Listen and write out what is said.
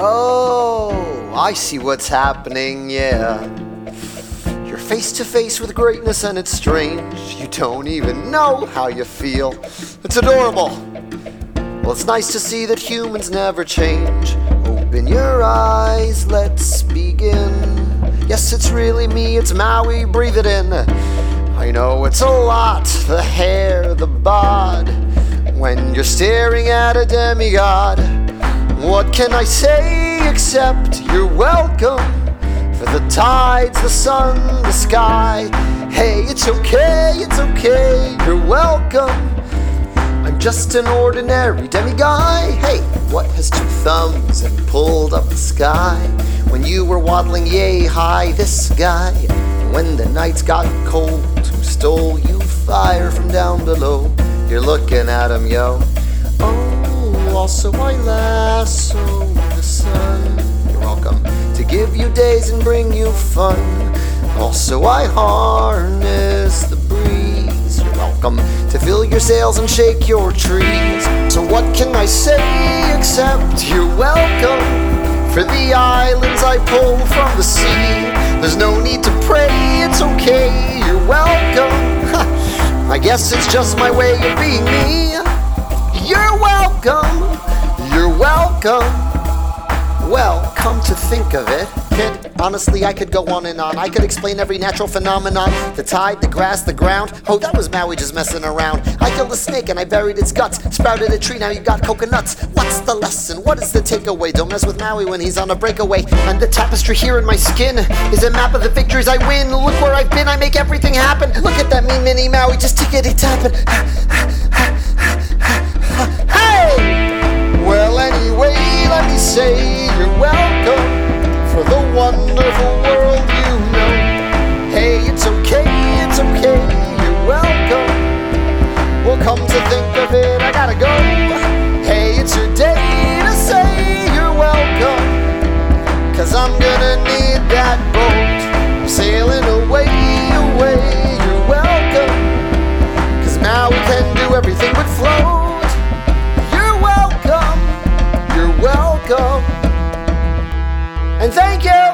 Oh, I see what's happening, yeah. You're face to face with greatness and it's strange. You don't even know how you feel. It's adorable. Well, it's nice to see that humans never change. Open your eyes, let's begin. Yes, it's really me, it's Maui, breathe it in. I know it's a lot the hair, the bod. When you're staring at a demigod, what can I say except you're welcome? For the tides, the sun, the sky. Hey, it's okay, it's okay, you're welcome. I'm just an ordinary demiguy. Hey, what has two thumbs and pulled up the sky? When you were waddling yay high, this guy. When the nights got cold, who stole you fire from down below? You're looking at him, yo. Also I lasso the sun. You're welcome to give you days and bring you fun. Also, I harness the breeze. You're welcome to fill your sails and shake your trees. So, what can I say except you're welcome for the islands I pull from the sea? There's no need to pray, it's okay, you're welcome. I guess it's just my way of being me. You're welcome, you're welcome. Well, come to think of it, kid, honestly, I could go on and on. I could explain every natural phenomenon the tide, the grass, the ground. Oh, that was Maui just messing around. I killed a snake and I buried its guts. Sprouted a tree, now you got coconuts. What's the lesson? What is the takeaway? Don't mess with Maui when he's on a breakaway. And the tapestry here in my skin is a map of the victories I win. Look where I've been, I make everything happen. Look at that mean mini Maui just tickety tapping. But float. You're welcome, you're welcome. And thank you!